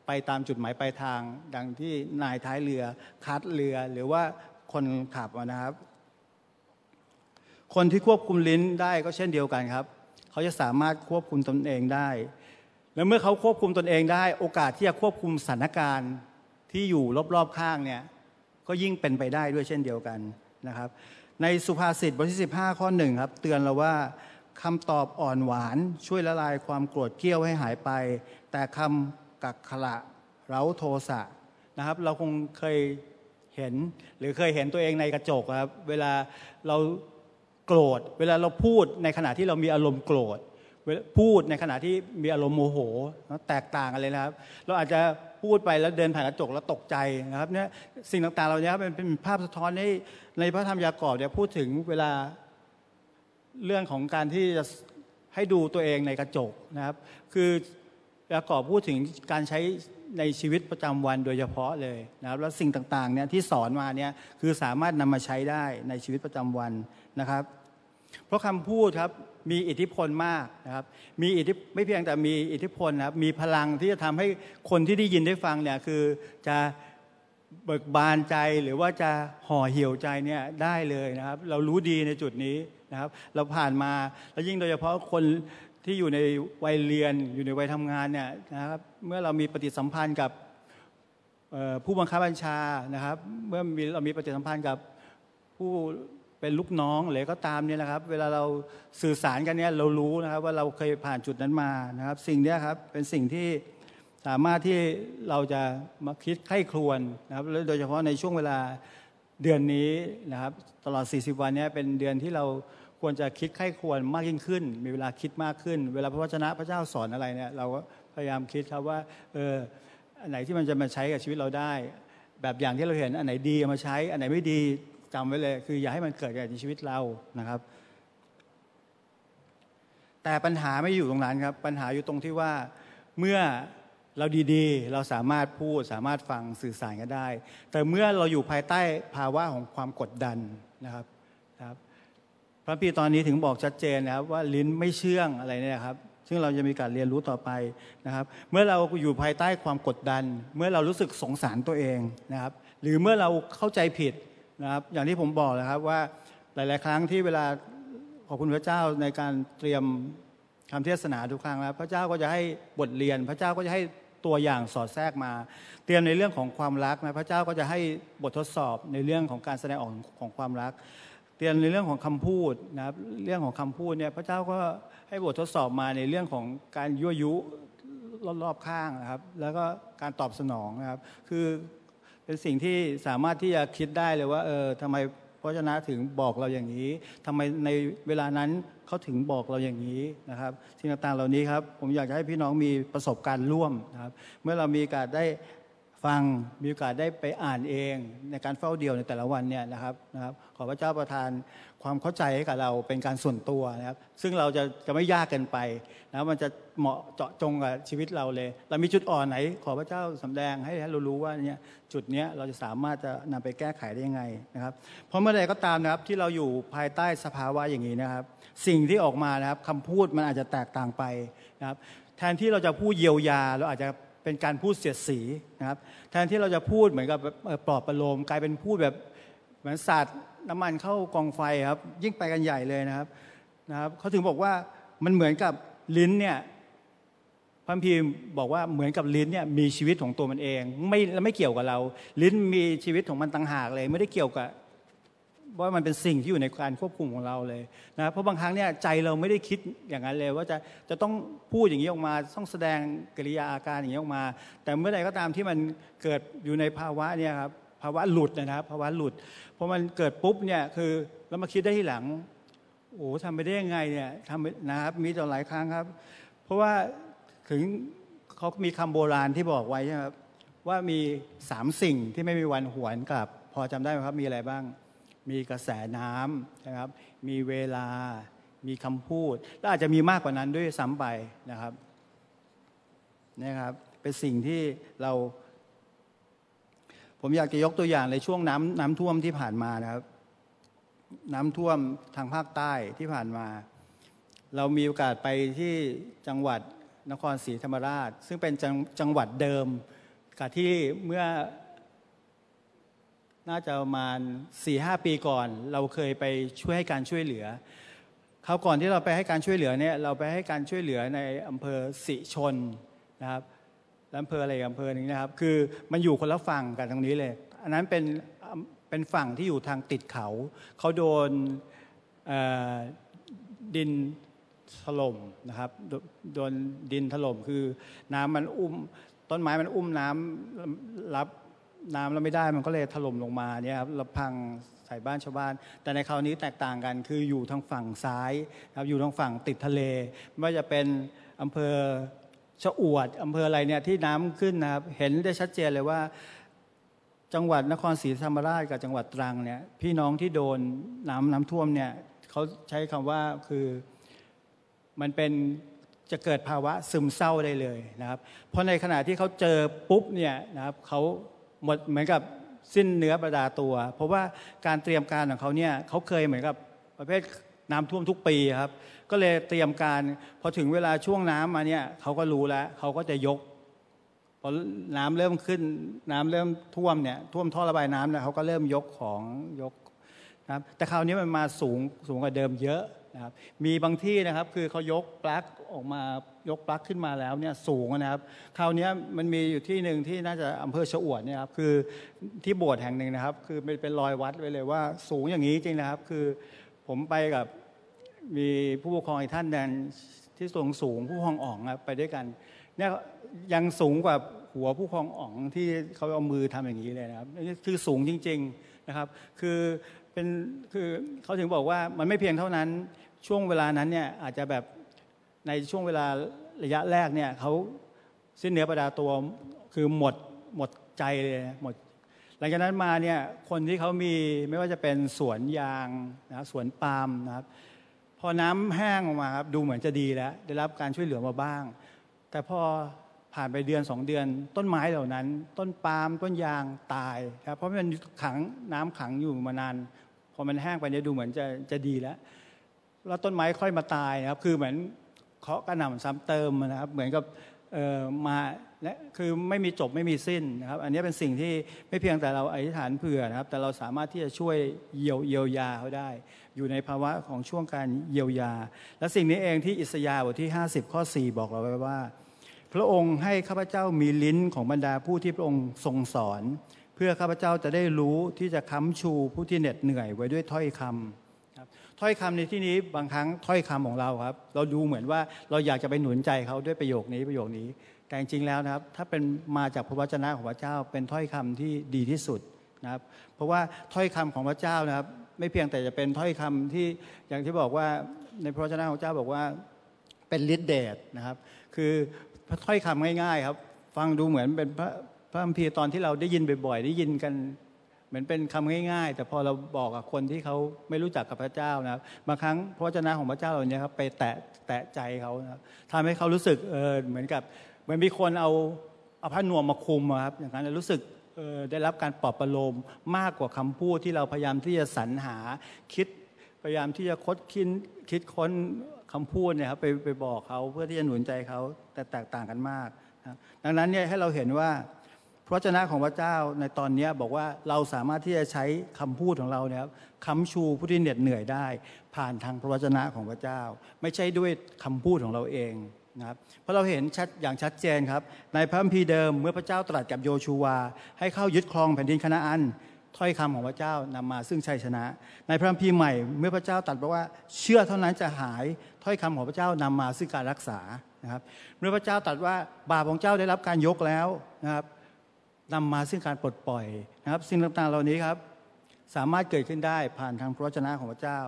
ไปตามจุดหมายปลายทาง ดังที่นายท้ายเรือคัดเรือหรือว่าคนขับนะครับ คนที่ควบคุมลิ้นได้ก็เช่นเดียวกันครับ เขาจะสามารถควบคุมตนเองได้ และเมื่อเขาควบคุมตนเองได้ โอกาสที่จะควบคุมสถานการณ์ที่อยู่รอบๆข้างเนี่ยก็ยิ่งเป็นไปได้ด้วยเช่นเดียวกันนะครับ ในสุภาษิตบทที่ 15 ข้อหนึ่งครับ เตือนเราว่าคำตอบอ่อนหวานช่วยละลายความโกรธเกรี้ยวให้หายไป แต่คำกักขระเร้าโทสะนะครับ เราคงเคยเห็นหรือเคยเห็นตัวเองในกระจกครับ เวลาเรา โกรธ เวลาเราพูดในขณะที่เรามีอารมณ์โกรธพูดในขณะที่มีอารมณ์โมโหแตกต่างกันเลยนะครับ เราอาจจะพูดไปแล้วเดินผ่านกระจกแล้วตกใจนะครับเนี่ยสิ่งต่างๆเหล่านี้ครับเป็นเป็นภาพสะท้อนในในพระธรรมยากอบเนี่ยพูดถึงเวลาเรื่องของการที่จะให้ดูตัวเองในกระจกนะครับ คือยากอบพูดถึงการใช้ในชีวิตประจำวันโดยเฉพาะเลยนะครับ แล้วสิ่งต่างๆเนี่ยที่สอนมาเนี่ยคือสามารถนำมาใช้ได้ในชีวิตประจำวันนะครับ เพราะคำพูดครับมีอิทธิพลมากนะครับมีอิทธิไม่เพียงแต่มีอิทธิพลนะครับมีพลังที่จะทำให้คนที่ได้ยินได้ฟังเนี่ยคือจะเบิกบานใจหรือว่าจะห่อเหี่ยวใจเนี่ยได้เลยนะครับ เรารู้ดีในจุดนี้นะครับ เราผ่านมาแล้วยิ่งโดยเฉพาะคนที่อยู่ในวัยเรียนอยู่ในวัยทำงานเนี่ยนะครับเมื่อเรามีปฏิสัมพันธ์กับผู้บังคับบัญชานะครับ เมื่อเรามีปฏิสัมพันธ์กับผู้ เป็นลูกน้องหรือก็ตามเนี่ยนะครับ เวลาเราสื่อสารกันเนี่ยเรารู้นะครับว่าเราเคยผ่านจุดนั้นมานะครับ สิ่งนี้ครับเป็นสิ่งที่สามารถที่เราจะมาคิดใคร่ครวญนะครับแล้วโดยเฉพาะในช่วงเวลาเดือนนี้นะครับ ตลอด 40 วันนี้เป็นเดือนที่เราควรจะคิดใคร่ครวญมากยิ่งขึ้น มีเวลาคิดมากขึ้น เวลาพระวจนะพระเจ้าสอนอะไรเนี่ยเราก็พยายามคิดครับว่าเอออันไหนที่มันจะมาใช้กับชีวิตเราได้ แบบอย่างที่เราเห็นอันไหนดีเอามาใช้ อันไหนไม่ดี จำไว้เลย คืออย่าให้มันเกิดกับชีวิตเรานะครับ แต่ปัญหาไม่อยู่ตรงนั้นครับ ปัญหาอยู่ตรงที่ว่าเมื่อเราดีๆ เราสามารถพูดสามารถฟังสื่อสารกันได้ แต่เมื่อเราอยู่ภายใต้ภาวะของความกดดันนะครับครับพระพีตอนนี้ถึงบอกชัดเจนนะครับว่าลิ้นไม่เชื่องอะไรเนี่ยครับ ซึ่งเราจะมีการเรียนรู้ต่อไปนะครับ เมื่อเราอยู่ภายใต้ความกดดัน เมื่อเรารู้สึกสงสารตัวเองนะครับ หรือเมื่อเราเข้าใจผิด นะครับอย่างที่ผมบอกนะครับว่าหลาย ๆ ครั้งที่เวลาขอบคุณพระเจ้าในการเตรียมคำเทศนาทุกครั้งแล้วพระเจ้าก็จะให้บทเรียน พระเจ้าก็จะให้ตัวอย่างสอดแทรกมา เตรียมในเรื่องของความรักนะพระเจ้าก็จะให้บททดสอบในเรื่องของการแสดงออกของความรัก เตรียมในเรื่องของคำพูดนะครับเรื่องของคำพูดเนี่ยพระเจ้าก็ให้บททดสอบมาในเรื่องของการยั่วยุรอบๆข้างนะครับ แล้วก็การตอบสนองนะครับ คือ เป็นสิ่งที่สามารถที่จะคิดได้เลยว่า เออทำไมพระเจ้าถึงบอกเราอย่างนี้ทำไมในเวลานั้นเขาถึงบอกเราอย่างนี้นะครับสิ่งต่างๆเหล่านี้ครับ ผมอยากจะให้พี่น้องมีประสบการณ์ร่วมนะครับ เมื่อเรามีโอกาสได้ฟังมีโอกาสได้ไปอ่านเองในการเฝ้าเดียวในแต่ละวันเนี่ยนะครับนะครับ ขอพระเจ้าประทาน ความเข้าใจให้กับเราเป็นการส่วนตัวนะครับ ซึ่งเราจะจะไม่ยากเกินไปนะมันจะเหมาะเจาะจงกับชีวิตเราเลย เรามีจุดอ่อนไหน ขอพระเจ้าสำแดงให้เรารู้ว่าเนี่ยจุดเนี้ยเราจะสามารถจะนำไปแก้ไขได้ยังไงนะครับ เพราะเมื่อใดก็ตามนะครับที่เราอยู่ภายใต้สภาวะอย่างนี้นะครับ สิ่งที่ออกมานะครับคำพูดมันอาจจะแตกต่างไปนะครับ แทนที่เราจะพูดเยียวยาเราอาจจะเป็นการพูดเสียดสีนะครับ แทนที่เราจะพูดเหมือนกับปลอบประโลมกลายเป็นพูดแบบเหมือนสาด น้ำมันเข้ากองไฟครับ ยิ่งไปกันใหญ่เลยนะครับนะครับเขาถึงบอกว่ามันเหมือนกับลิ้นเนี่ยพระคัมพีร์บอกว่าเหมือนกับลิ้นเนี่ยมีชีวิตของตัวมันเอง ไม่ไม่เกี่ยวกับเรา ลิ้นมีชีวิตของมันต่างหากเลย ไม่ได้เกี่ยวกับว่ามันเป็นสิ่งที่อยู่ในการควบคุมของเราเลยนะเพราะบางครั้งเนี่ยใจเราไม่ได้คิดอย่างนั้นเลย ว่าจะจะต้องพูดอย่างนี้ออกมาต้องแสดงกิริยาอาการอย่างนี้ออกมา แต่เมื่อใดก็ตามที่มันเกิดอยู่ในภาวะเนี่ยครับ ภาวะหลุดนะครับภาวะหลุดพอมันเกิดปุ๊บเนี่ยคือเรามาคิดได้ที่หลังโอ้ทำไปได้ยังไงเนี่ยทำไปนะครับมีต่อหลายครั้งครับ เพราะว่าถึงเขามีคำโบราณที่บอกไว้ใช่ไหมครับว่ามีสามสิ่งที่ไม่มีวันหวนกลับ พอจำได้ไหมครับมีอะไรบ้าง มีกระแสน้ำนะครับ มีเวลามีคำพูด และอาจจะมีมากกว่านั้นด้วยซ้ำไปนะครับนะครับ เป็นสิ่งที่เรา ผมอยากจะยกตัวอย่างในช่วงน้ำน้ำท่วมที่ผ่านมานะครับ น้ำท่วมทางภาคใต้ที่ผ่านมา เรามีโอกาสไปที่จังหวัดนครศรีธรรมราช ซึ่งเป็นจังจังหวัดเดิมกับที่เมื่อ น่าจะประมาณ4ีหปีก่อน เราเคยไปช่วยให้การช่วยเหลือคราวก่อนที่เราไปให้การช่วยเหลือเนี่ยเราไปให้การช่วยเหลือในอำเภอสิชนนะครับ อำเภออะไรอำเภอหนึ่งนะครับ คือมันอยู่คนละฝั่งกันตรงนี้เลย อันนั้นเป็นเป็นฝั่งที่อยู่ทางติดเขา เขาโดนดินถล่มนะครับโดนดินถล่มคือน้ำมันอุ้ม ต้นไม้มันอุ้มน้ำรับน้ำเราไม่ได้มันก็เลยถล่มลงมาเนี่ยครับแล้วพังใส่บ้านชาวบ้าน แต่ในคราวนี้แตกต่างกันคืออยู่ทางฝั่งซ้ายครับอยู่ทางฝั่งติดทะเลไม่ว่าจะเป็นอำเภอ ชะอวดอำเภออะไรเนี่ยที่น้ำขึ้นนะครับ เห็นได้ชัดเจนเลยว่า จังหวัดนครศรีธรรมราชกับจังหวัดตรังเนี่ยพี่น้องที่โดนน้ำน้ำท่วมเนี่ยเขาใช้คำว่าคือมันเป็นจะเกิดภาวะซึมเศร้าได้เลยนะครับ เพราะในขณะที่เขาเจอปุ๊บเนี่ยนะครับเขาหมดเหมือนกับสิ้นเนื้อประดาตัว เพราะว่าการเตรียมการของเขาเนี่ยเขาเคยเหมือนกับประเภทน้ำท่วมทุกปีครับ ก็เลยเตรียมการพอถึงเวลาช่วงน้ำมาเนี่ยเขาก็รู้แล้วเขาก็จะยกพอน้ำเริ่มขึ้น น้ำเริ่มท่วมเนี่ยท่วมท่อระบายน้ำเนี่ยเขาก็เริ่มยกของยกนะครับแต่คราวนี้มันมาสูงสูงกว่าเดิมเยอะนะครับมีบางที่นะครับคือเขายกปลั๊กออกมายกปลั๊กขึ้นมาแล้วเนี่ยสูงนะครับคราวนี้มันมีอยู่ที่หนึ่งที่น่าจะอำเภอชะอวดเนี่ยครับคือที่โบสถ์แห่งหนึ่งนะครับ คือเป็นเป็นรอยวัดไว้เลยว่าสูงอย่างนี้จริงนะครับ คือผมไปกับ มีผู้ปกครองอีกท่านหนึงที่สูงสูงผู้ปกครองอ่องครับไปด้วยกันเนี่ยยังสูงกว่าหัวผู้ปกครองอ่องที่เขาเอามือทำอย่างนี้เลยนะครับนี่คือสูงจริง ๆนะครับ คือเป็นคือเขาถึงบอกว่ามันไม่เพียงเท่านั้นช่วงเวลานั้นเนี่ยอาจจะแบบในช่วงเวลาระยะแรกเนี่ยเขาสิ้นเนื้อประดาตัวคือหมดหมดใจเลยหมด หลังจากนั้นมาเนี่ยคนที่เขามีไม่ว่าจะเป็นสวนยางนะสวนปาล์มนะครับ พอน้ำแห้งออกมาครับดูเหมือนจะดีแล้ว ได้รับการช่วยเหลือมาบ้าง แต่พอผ่านไปเดือนสองเดือน ต้นไม้เหล่านั้น ต้นปาล์มต้นยางตายครับเพราะมันขังน้ำขังอยู่มานานพอมันแห้งไปเนี่ยดูเหมือนจะจะดีแล้ว แล้วต้นไม้ค่อยมาตายนะครับ คือเหมือนเคาะกระหน่ำซ้ำเติมนะครับ เหมือนกับเอ่อมา และคือไม่มีจบไม่มีสิ้นนะครับ อันนี้เป็นสิ่งที่ไม่เพียงแต่เราอธิษฐานเผื่อนะครับ แต่เราสามารถที่จะช่วยเยียวเยียวยาเขาได้ อยู่ในภาวะของช่วงการเยียวยา และสิ่งนี้เองที่อิสยาห์บทที่ 50 ข้อ 4 บอกเราไว้ว่า พระองค์ให้ข้าพเจ้ามีลิ้นของบรรดาผู้ที่พระองค์ทรงสอน เพื่อข้าพเจ้าจะได้รู้ที่จะค้ำชูผู้ที่เหน็ดเหนื่อยไว้ด้วยถ้อยคำครับถ้อยคำในที่นี้บางครั้งถ้อยคำของเราครับ เราดูเหมือนว่าเราอยากจะไปหนุนใจเขาด้วยประโยคนี้ประโยคนี้ แต่จริงๆแล้วนะครับถ้าเป็นมาจากพระวจนะของพระเจ้า เป็นถ้อยคำที่ดีที่สุดนะครับเพราะว่าถ้อยคำของพระเจ้านะครับ ไม่เพียงแต่จะเป็นถ้อยคำที่อย่างที่บอกว่าในพระวจนะของพระเจ้าบอกว่าเป็นฤทธิเดชนะครับ คือถ้อยคำง่ายๆครับ ฟังดูเหมือนเป็นพระพระคัมภีร์ตอนที่เราได้ยินบ่อยๆได้ยินกันเหมือนเป็นคำง่าย ๆ แต่พอเราบอกกับคนที่เขาไม่รู้จักกับพระเจ้านะครับบางครั้งพระวจนะของพระเจ้าเหล่านี้ครับไปแตะแตะใจเขานะครับทำให้เขารู้สึกเออเหมือนกับ มือนมีคนเอาเอาผ้านวมมาคลุมครับอย่างนั้นรู้สึกได้รับการปลอบประโลมมากกว่าคำพูดที่เราพยายามที่จะสรรหาคิดพยายามที่จะคดคิดคิดค้นคำพูดเนี่ยครับไปไปบอกเขาเพื่อที่จะหนุนใจเขาแต่แตกต่างกันมากนะดังนั้นเนี่ยให้เราเห็นว่าพระวจนะของพระเจ้าในตอนนี้บอกว่าเราสามารถที่จะใช้คำพูดของเราเนี่ยครับค้ำชูผู้ที่เหน็ดเหนื่อยได้ ผ่านทางพระวจนะของพระเจ้า ไม่ใช่ด้วยคำพูดของเราเอง นะครับเพราะเราเห็นชัดอย่างชัดเจนครับ ในพระคัมภีร์เดิมเมื่อพระเจ้าตรัสกับโยชูวา ให้เข้ายึดครองแผ่นดินคณาอันถ้อยคำของพระเจ้านำมาซึ่งชัยชนะ ในพระคัมภีร์ใหม่เมื่อพระเจ้าตรัสบอกว่าเชื่อเท่านั้นจะหายถ้อยคำของพระเจ้านำมาซึ่งการรักษานะครับเมื่อพระเจ้าตรัสว่าบาปของเจ้าได้รับการยกแล้วนะครับนำมาซึ่งการปลดปล่อยนะครับสิ่งต่างๆเหล่านี้ครับ สามารถเกิดขึ้นได้ผ่านทางพระวจนะของพระเจ้า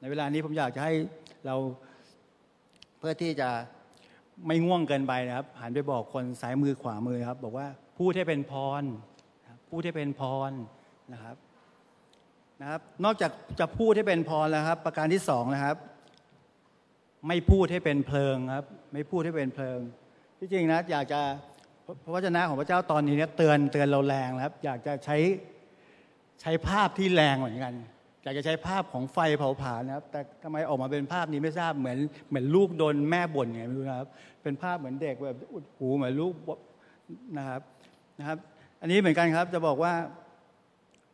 ในเวลานี้ผมอยากจะให้เรา พื่อที่จะไม่ง่วงเกินไปนะครับหันไปบอกคนซ้ายมือขวามือครับ บอกว่าพูดให้เป็นพรพูดให้เป็นพรนะครับนะครับ นอกจากจะพูดให้เป็นพรแล้วครับ ประการที่สองนะครับ ไม่พูดให้เป็นเพลิงครับ ไม่พูดให้เป็นเพลิง ที่จริงนะอยากจะพระวจนะของพระเจ้าตอนนี้เนี่ยเตือนเตือนเราแรงนะครับ อยากจะใช้ใช้ภาพที่แรงเหมือนกัน อยากจะใช้ภาพของไฟเผาผลาญนะครับ แต่ทำไมออกมาเป็นภาพนี้ไม่ทราบเหมือนเหมือนลูกโดนแม่บ่นไงไม่รู้นะครับ เป็นภาพเหมือนเด็กแบบอุดหูเหมือนลูกนะครับนะครับ อันนี้เหมือนกันครับจะบอกว่า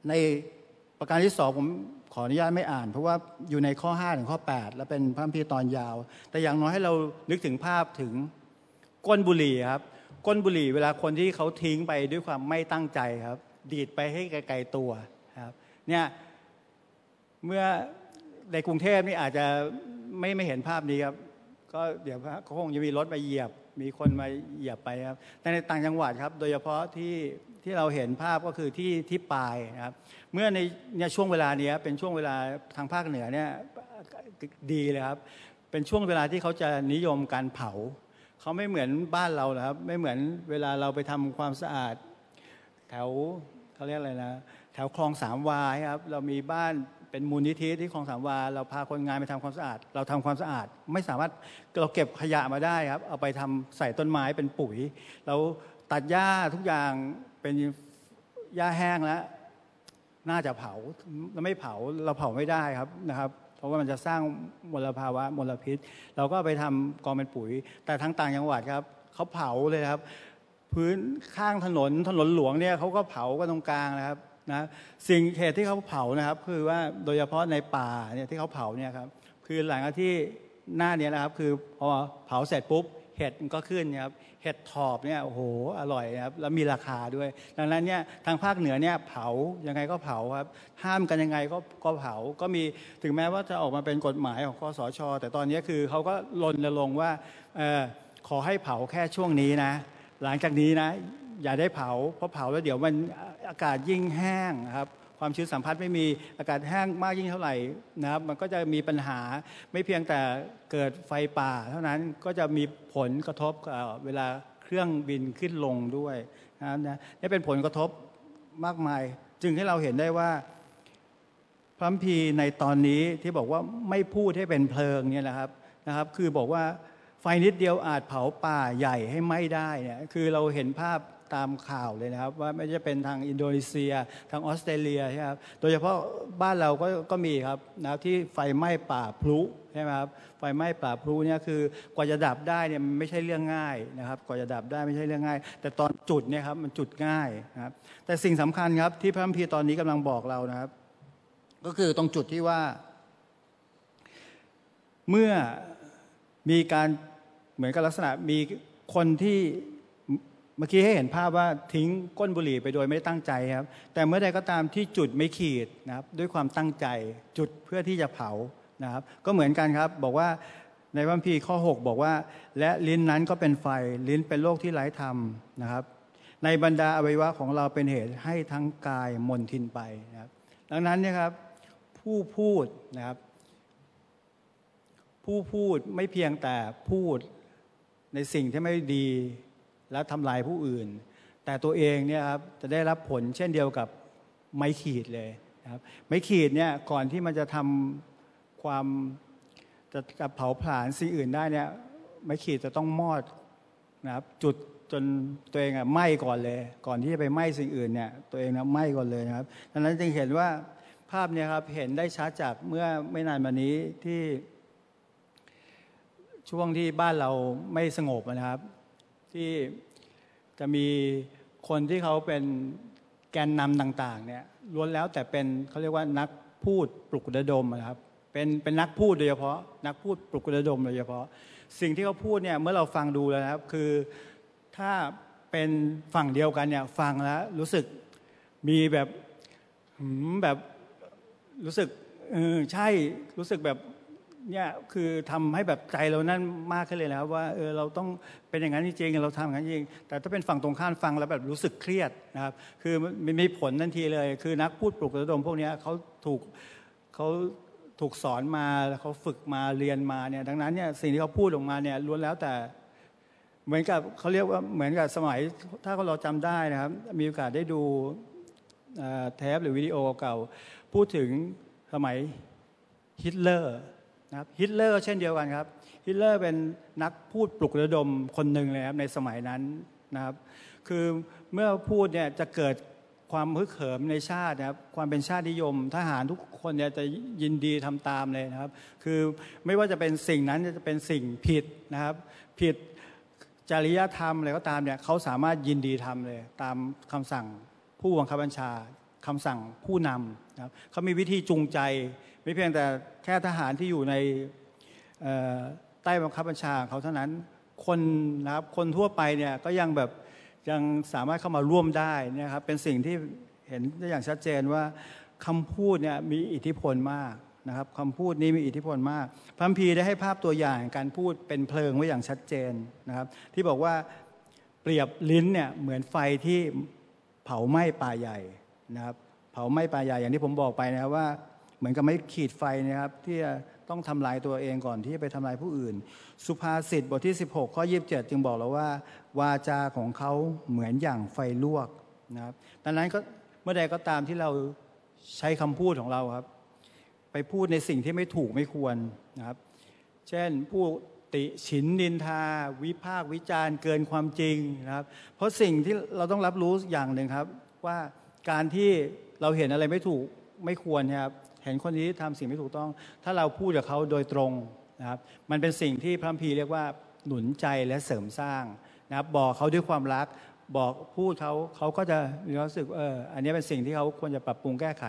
ในประการที่สองผมขออนุญาตไม่อ่าน เพราะว่าอยู่ในข้อ 5 ถึงข้อ 8 แล้วเป็นพระคัมภีร์ตอนยาว แต่อย่างน้อยให้เรานึกถึงภาพถึงก้นบุหรี่ครับก้นบุหรี่เวลาคนที่เขาทิ้งไปด้วยความไม่ตั้งใจครับ ดีดไปให้ไกลๆตัวครับเนี่ย เมื่อในกรุงเทพนี่อาจจะไม่ไม่เห็นภาพนี้ครับ ก็เดี๋ยวเขาคงจะมีรถมาเหยียบ มีคนมาเหยียบไปครับแต่ในต่างจังหวัดครับ โดยเฉพาะที่ที่เราเห็นภาพก็คือที่ที่ปลายนะครับ เมื่อในเนี่ยช่วงเวลานี้เป็นช่วงเวลาทางภาคเหนือเนี่ยดีเลยครับ เป็นช่วงเวลาที่เขาจะนิยมการเผา เขาไม่เหมือนบ้านเราครับ ไม่เหมือนเวลาเราไปทำความสะอาด แถวเขาเรียกอะไรนะ แถวคลองสามวาครับ เรามีบ้าน เป็นมูลนิธิที่คลองสามวา เราพาคนงานไปทำความสะอาด เราทำความสะอาด ไม่สามารถเราเก็บขยะมาได้ครับ เอาไปทำใส่ต้นไม้เป็นปุ๋ย เราตัดหญ้าทุกอย่างเป็นหญ้าแห้งแล้ว น่าจะเผาเราไม่เผาเราเผาไม่ได้ครับนะครับ เพราะว่ามันจะสร้างมลภาวะมลพิษ เราก็ไปทำกองเป็นปุ๋ย แต่ทั้งต่างจังหวัดครับเขาเผาเลยครับ พื้นข้างถนนถนนหลวงเนี่ยเขาก็เผากันตรงกลางนะครับ นะสิ่งเหตุที่เขาเผานะครับ คือว่าโดยเฉพาะในป่าเนี่ยที่เขาเผาเนี่ยครับคือหลังจากที่หน้าเนี้นะครับ คือพอเผาเสร็จปุ๊บเห็ดก็ขึ้นนะครับเห็ดถอบเนี่ยโอ้โหอร่อยครับแล้วมีราคาด้วย ดังนั้นเนี่ยทางภาคเหนือเนี่ยเผายังไงก็เผาครับ ห้ามกันยังไงก็ก็เผาก็มีถึงแม้ว่าจะออกมาเป็นกฎหมายของคอสช แต่ตอนนี้คือเขาก็รณรงค์ว่าเออขอให้เผาแค่ช่วงนี้นะ หลังจากนี้นะ อย่าได้เผา เพราะเผาแล้วเดี๋ยวมันอากาศยิ่งแห้งครับความชื้นสัมผัสไม่มีอากาศแห้งมากยิ่งเท่าไหร่นะครับมันก็จะมีปัญหาไม่เพียงแต่เกิดไฟป่า เท่านั้นก็จะมีผลกระทบเวลาเครื่องบินขึ้นลงด้วยนะนะนี่เป็นผลกระทบมากมาย จึงให้เราเห็นได้ว่าพระคัมภีในตอนนี้ที่บอกว่าไม่พูดให้เป็นเพลิงเนี่ยนะครับนะครับ คือบอกว่าไฟนิดเดียวอาจเผาป่าใหญ่ให้ไหม้ได้เนี่ยคือเราเห็นภาพ ตามข่าวเลยนะครับ ว่าไม่ใช่เป็นทางอินโดนีเซียทางออสเตรเลียใช่ครับโดยเฉพาะบ้านเราก็ก็มีครับนะบที่ไฟไหม้ป่าพลุใช่ไหมครับไฟไหม้ป่าพลุเนี่ยคือกว่าจะดับได้เนี่ยไม่ใช่เรื่องง่ายนะครับกว่าจะดับได้ไม่ใช่เรื่องง่าย แต่ตอนจุดเนี่ยครับมันจุดง่ายนะครับแต่สิ่งสำคัญครับที่พระคัมภีร์ตอนนี้กำลังบอกเรานะครับ ก็คือตรงจุดที่ว่า เมื่อมีการเหมือนกับลักษณะมีคนที่ เมื่อกี้ให้เห็นภาพว่าทิ้งก้นบุหรี่ไปโดยไม่ได้ตั้งใจครับ แต่เมื่อใดก็ตามที่จุดไม่ขีดนะครับด้วยความตั้งใจจุดเพื่อที่จะเผานะครับ ก็เหมือนกันครับบอกว่าในพระคัมภีร์ข้อ 6 บอกว่า และลิ้นนั้นก็เป็นไฟลิ้นเป็นโรคที่ไร้ธรรมนะครับ ในบรรดาอวัยวะของเราเป็นเหตุให้ทั้งกายมนทินไปนะครับ ดังนั้นเนี่ยครับผู้พูดนะครับ ผู้พูดไม่เพียงแต่พูดในสิ่งที่ไม่ดี และทำลายผู้อื่น แต่ตัวเองเนี่ยครับจะได้รับผลเช่นเดียวกับไม้ขีดเลยครับไม้ขีดเนี่ยก่อนที่มันจะทำความจะจะเผาผลาญสิ่งอื่นได้เนี่ยไม้ขีดจะต้องมอดนะครับจุดจนตัวเองอะไหม้ก่อนเลย ก่อนที่จะไปไหม้สิ่งอื่นเนี่ยตัวเองนะไหม้ก่อนเลยนะครับดังนั้นจึงเห็นว่าภาพเนี่ยครับเห็นได้ชัดจากเมื่อไม่นานมานี้ที่ช่วงที่บ้านเราไม่สงบนะครับ ที่จะมีคนที่เขาเป็นแกนนำต่างๆเนี่ยล้วนแล้วแต่เป็นเขาเรียกว่านักพูดปลุกระดมนะครับเป็นเป็นนักพูดโดยเฉพาะ นักพูดปลุกระดมโดยเฉพาะ สิ่งที่เขาพูดเนี่ยเมื่อเราฟังดูแล้วครับ คือถ้าเป็นฝั่งเดียวกันเนี่ยฟังแล้วรู้สึกมีแบบแบบรู้สึกเออใช่รู้สึกแบบ เนี่ยคือทำให้แบบใจเรานั่นมากขึ้นเลยนะครับว่าเออเราต้องเป็นอย่างนั้นจริงเราทำอย่างนั้นจริง แต่ถ้าเป็นฝั่งตรงข้ามฟังแล้วแบบรู้สึกเครียดนะครับคือมันมีผลทันทีเลย คือนักพูดปลุกระดมพวกนี้เขาถูกเขาถูกสอนมาเขาฝึกมาเรียนมาเนี่ยดังนั้นเนี่ยสิ่งที่เขาพูดออกมาเนี่ยล้วนแล้วแต่เหมือนกับเขาเรียกว่าเหมือนกับสมัยถ้าเราจำได้นะครับ มีโอกาสได้ดูเทปหรือวิดีโอเก่า พูดถึงสมัยฮิตเลอร์ นะครับฮิตเลอร์เช่นเดียวกันครับฮิตเลอร์เป็นนักพูดปลุกระดมคนหนึ่งเลยครับในสมัยนั้นนะครับคือเมื่อพูดเนี่ยจะเกิดความฮึกเหิมในชาตินะครับความเป็นชาตินิยม ทหารทุกคนเนี่ยจะยินดีทำตามเลยนะครับ คือไม่ว่าจะเป็นสิ่งนั้นจะเป็นสิ่งผิดนะครับ ผิดจริยธรรมอะไรก็ตามเนี่ยเขาสามารถยินดีทำเลย ตามคำสั่งผู้บังคับบัญชาคำสั่งผู้นำนะครับเขามีวิธีจูงใจ ม่เพียงแต่แค่ทหารที่อยู่ในใต้บังคับบัญชาเขาเท่านั้นคนนะครับคนทั่วไปเนี่ยก็ยังแบบยังสามารถเข้ามาร่วมได้นะครับเป็นสิ่งที่เห็นได้อย่างชัดเจนว่าคำพูดเนี่ยมีอิทธิพลมากนะครับคำพูดนี้มีอิทธิพลมากพระคัมภีได้ให้ภาพตัวอย่างการพูดเป็นเพลิงไว้อย่างชัดเจนนะครับ ที่บอกว่าเปรียบลิ้นเนี่ยเหมือนไฟที่เผาไหม้ป่าใหญ่นะครับเผาไหม้ป่าใหญ่อย่างที่ผมบอกไปนะครับว่า เหมือนกับไม่ขีดไฟนะครับที่จะต้องทำลายตัวเองก่อนที่จะไปทำลายผู้อื่น สุภาษิตบทที่ 16 ข้อ 27 จึงบอกเราว่า วาจาของเขาเหมือนอย่างไฟลวกนะครับดังนั้นก็เมื่อใดก็ตามที่เราใช้คำพูดของเราครับ ไปพูดในสิ่งที่ไม่ถูกไม่ควรนะครับ เช่นผู้ติฉินนินทา วิพากวิจารณ์เกินความจริงนะครับ เพราะสิ่งที่เราต้องรับรู้อย่างหนึ่งครับ ว่าการที่เราเห็นอะไรไม่ถูกไม่ควรนะครับ เห็นคนนี้ทำสิ่งไม่ถูกต้อง ถ้าเราพูดกับเขาโดยตรงนะครับ มันเป็นสิ่งที่พระคัมภีเรียกว่าหนุนใจและเสริมสร้างนะครับ บอกเขาด้วยความรัก บอกพูดเขาเขาก็จะรู้สึกเอออันนี้เป็นสิ่งที่เขาควรจะปรับปรุงแก้ไข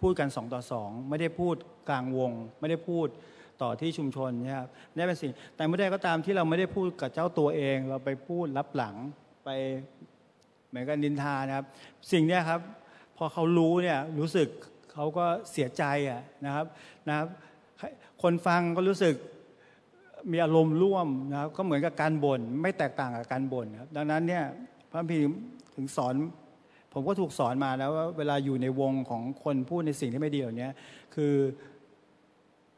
พูดกันสองต่อสองไม่ได้พูดกลางวง ไม่ได้พูดต่อที่ชุมชนนะครับนี่เป็นสิ่งแต่เมื่อใดก็ตามที่เราไม่ได้พูดกับเจ้าตัวเอง เราไปพูดรับหลังไปเหมือนกันนินทานะครับ สิ่งนี้ครับพอเขารู้เนี่ยรู้สึก เขาก็เสียใจอะนะครับนะครับ คนฟังก็รู้สึกมีอารมณ์ร่วมนะครับ ก็เหมือนกับการบน่นไม่แตกต่างกับการบ่นครับ ดังนั้นเนี่ยพระพีร์ถึงสอน ผมก็ถูกสอนมาแล้วว่าเวลาอยู่ในวงของคนพูดในสิ่งที่ไม่ดีเหล่านี้คือ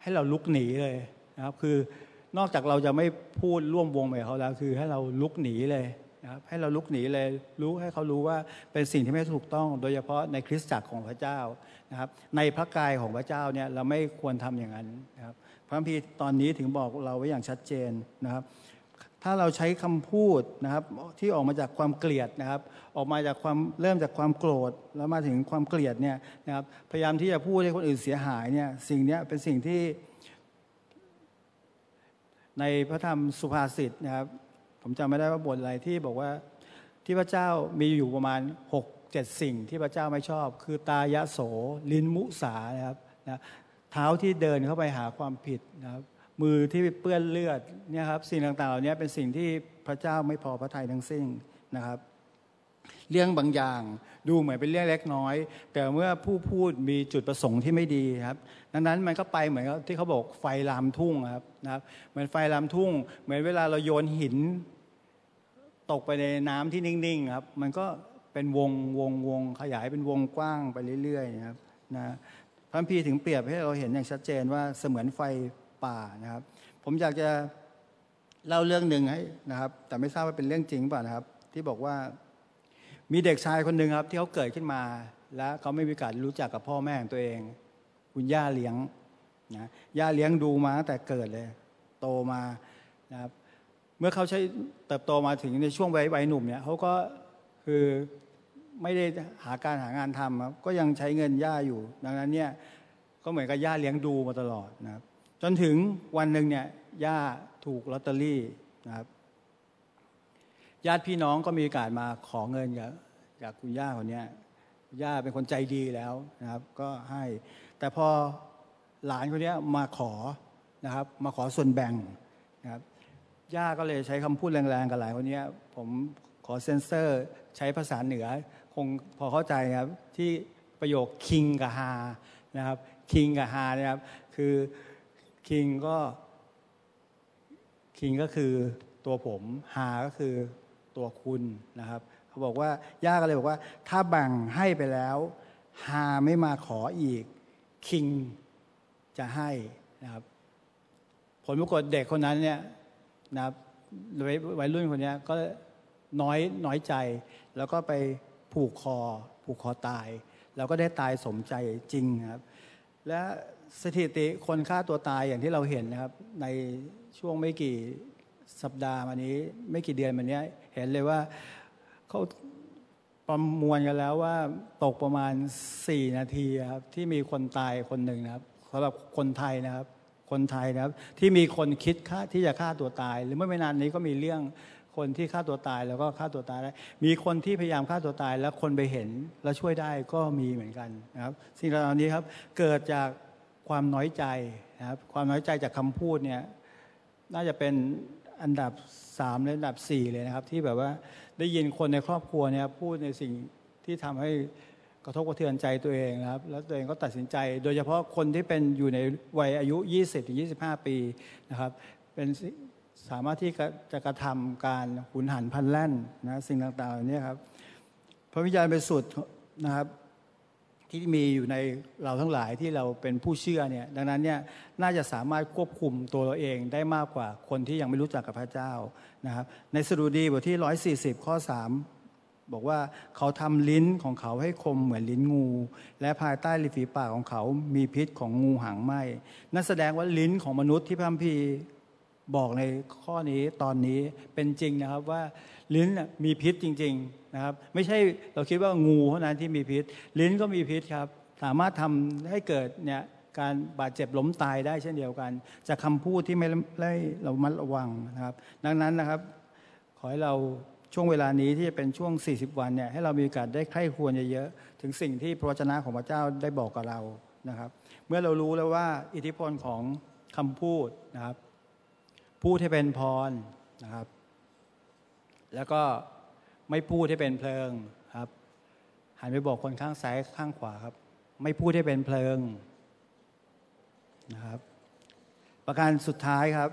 ให้เราลุกหนีเลยนะครับ คือนอกจากเราจะไม่พูดร่วมวงไปเขาแล้ว คือให้เราลุกหนีเลย นะครับให้เราลุกหนีเลยรู้ให้เขารู้ว่าเป็นสิ่งที่ไม่ถูกต้อง โดยเฉพาะในคริสตจักรของพระเจ้านะครับ ในพระกายของพระเจ้าเนี่ยเราไม่ควรทำอย่างนั้นนะครับพระพีร์ตอนนี้ถึงบอกเราไว้อย่างชัดเจนนะครับ ถ้าเราใช้คำพูดนะครับที่ออกมาจากความเกลียดนะครับ ออกมาจากความเริ่มจากความโกรธแล้วมาถึงความเกลียดเนี่ยนะครับพยายามที่จะพูดให้คนอื่นเสียหายเนี่ยสิ่งนี้เป็นสิ่งที่ในพระธรรมสุภาษิตนะครับ ผมจำไม่ได้ว่าบทอะไรที่บอกว่าที่พระเจ้ามีอยู่ประมาณ6 7สิ่งที่พระเจ้าไม่ชอบ คือตายะโส ลินมุสานะครับนะเท้าที่เดินเข้าไปหาความผิดนะครับมือที่เปื้อนเลือดเนี่ยครับสิ่งต่างๆเหล่านี้เป็นสิ่งที่พระเจ้าไม่พอพระทัยทั้งสิ้นนะครับ เรื่องบางอย่างดูเหมือนเป็นเรื่องเล็กน้อย แต่เมื่อผู้พูดมีจุดประสงค์ที่ไม่ดีครับ ดังนั้นมันก็ไปเหมือนที่เขาบอกไฟลามทุ่งครับนะครับเหมือนไฟลามทุ่ง เหมือนเวลาเราโยนหิน ตกไปในน้ำที่นิ่งๆครับมันก็เป็นวงวงวงขยายเป็นวงกว้างไปเรื่อยๆนะครับนะพระพีถึงเปรียบให้เราเห็นอย่างชัดเจนว่าเสมือนไฟป่านะครับ ผมอยากจะเล่าเรื่องหนึ่งให้นะครับ แต่ไม่ทราบว่าเป็นเรื่องจริงป่ะนะครับ ที่บอกว่ามีเด็กชายคนหนึ่งครับ ที่เขาเกิดขึ้นมา แล้วเขาไม่มีโอกาสรู้จักกับพ่อแม่ของตัวเอง คุณย่าเลี้ยงนะย่าเลี้ยงดูมาตั้งแต่เกิดเลย โตมานะครับ มื่อเขาใช้เติบโตมาถึงในช่วงวัยวัยหนุ่มเนี่ยเขาก็คือไม่ได้หาการหางานทำครับก็ยังใช้เงินย่าอยู่ ดังนั้นเนี่ยก็เหมือนกับย่าเลี้ยงดูมาตลอดนะครับ จนถึงวันหนึ่งเนี่ยย่าถูกลอตเตอรี่นะครับ ญาติพี่น้องก็มีโอกาสมาขอเงินจากจากคุณย่าคนนี้ย่าเป็นคนใจดีแล้วนะครับ ก็ให้ แต่พอหลานคนนี้มาขอนะครับ มาขอส่วนแบ่ง ย่าก็เลยใช้คำพูดแรงๆกับหลานคนนี้ผมขอเซ็นเซอร์ใช้ภาษาเหนือ คงพอเข้าใจครับ ที่ประโยคคิงกับฮานะครับคิงกับฮานะครับ คือคิงก็คิงก็คือตัวผมฮาก็คือตัวคุณนะครับ เขาบอกว่าย่าก็เลยบอกว่า ถ้าแบ่งให้ไปแล้วฮาไม่มาขออีก คิงจะให้นะครับ ผลปรากฏเด็กคนนั้นเนี่ย นะครับวัยรุ่นคนนี้ก็น้อยน้อยใจ แล้วก็ไปผูกคอ ผูกคอตาย แล้วก็ได้ตายสมใจจริงครับ และสถิติคนฆ่าตัวตายอย่างที่เราเห็นนะครับ ในช่วงไม่กี่สัปดาห์มานี้ ไม่กี่เดือนมานี้เห็นเลยว่าเขาประมวลกันแล้วว่าตกประมาณ 4 นาทีครับที่มีคนตายคนหนึ่งนะครับสำหรับคนไทยนะครับ คนไทยนะครับ ที่มีคนคิดฆ่าที่จะฆ่าตัวตาย หรือเมื่อไม่นานนี้ก็มีเรื่องคนที่ฆ่าตัวตายแล้วก็ฆ่าตัวตายได้มีคนที่พยายามฆ่าตัวตาย แล้วคนไปเห็นแล้วช่วยได้ก็มีเหมือนกันนะครับ สิ่งเหล่านี้ครับเกิดจากความน้อยใจนะครับ ความน้อยใจจากคำพูดเนี่ยน่าจะเป็นอันดับสามและอันดับสี่เลยนะครับ ที่แบบว่าได้ยินคนในครอบครัวเนี่ยพูดในสิ่งที่ทำให้ กระทบกระเทือนใจตัวเองนะครับ แล้วตัวเองก็ตัดสินใจ โดยเฉพาะคนที่เป็นอยู่ในวัยอายุ 20-25 ปีนะครับ เป็นสามารถที่จะกระทำการหุนหันพันแล่นนะสิ่งต่างๆเหล่านี้ครับพระวิญญาณเป็นสุดนะครับที่มีอยู่ในเราทั้งหลายที่เราเป็นผู้เชื่อเนี่ยดังนั้นเนี่ยน่าจะสามารถควบคุมตัวเราเองได้มากกว่าคนที่ยังไม่รู้จักกับพระเจ้านะครับในสดุดีบทที่ 140 ข้อ 3 บอกว่าเขาทำลิ้นของเขาให้คมเหมือนลิ้นงู และภายใต้ริฝีปากของเขามีพิษของงูหางไหมนั่นแสดงว่าลิ้นของมนุษย์ที่พระพีบอกในข้อนี้ตอนนี้เป็นจริงนะครับว่าลิ้นมีพิษจริง ๆนะครับ ไม่ใช่เราคิดว่างูเท่านั้นที่มีพิษ ลิ้นก็มีพิษครับ สามารถทำให้เกิดเนี่ยการบาดเจ็บล้มตายได้เช่นเดียวกัน จากคาพูดที่ไม่ได้เรามัดระวังนะครับ ดังนั้นนะครับ ขอให้เรา ช่วงเวลานี้ที่จะเป็นช่วง 40 วันเนี่ยให้เรามีโอกาสได้ใคร่ควญเยอะๆถึงสิ่งที่พระวจนะของพระเจ้าได้บอกกับเรานะครับ เมื่อเรารู้แล้วว่าอิทธิพลของคำพูดนะครับ พูดให้เป็นพรนะครับ แล้วก็ไม่พูดให้เป็นเพลิงครับหันไปบอกคนข้างซ้ายข้างขวาครับ ไม่พูดให้เป็นเพลิงนะครับ ประการสุดท้ายครับ